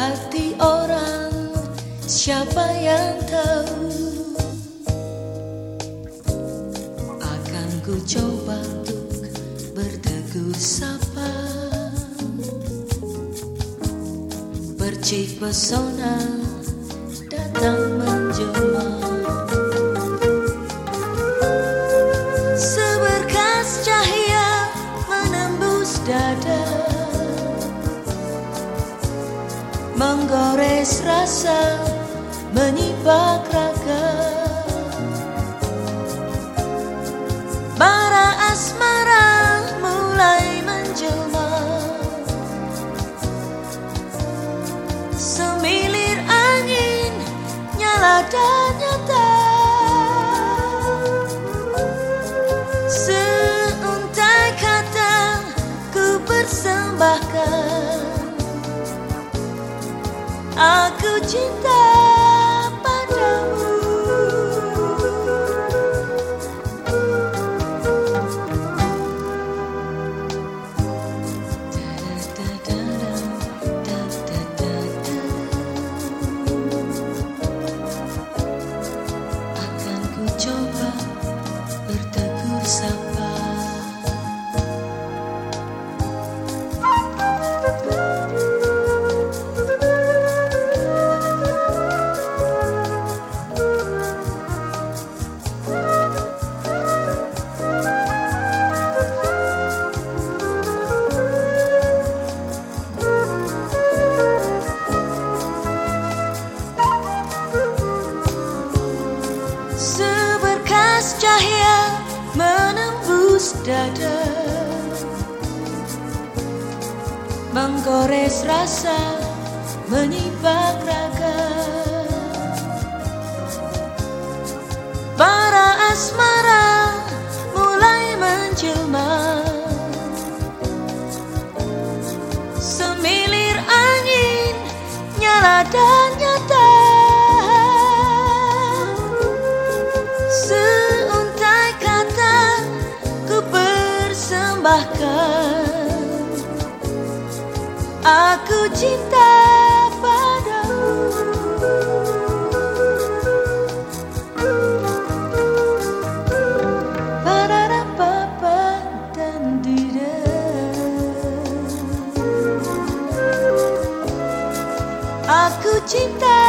hati orang siapa yang tahu? Akan ku coba untuk bertegur sapa. Percik pesona datang menjelma seberkas cahaya menembus dada. Menggores rasa menyibak raga Bara asmara mulai menjelma. Semilir angin nyala dan nyata Aku cinta dada. Menggores rasa menyibak raga persembahkan Aku cinta padamu. Dan Aku cinta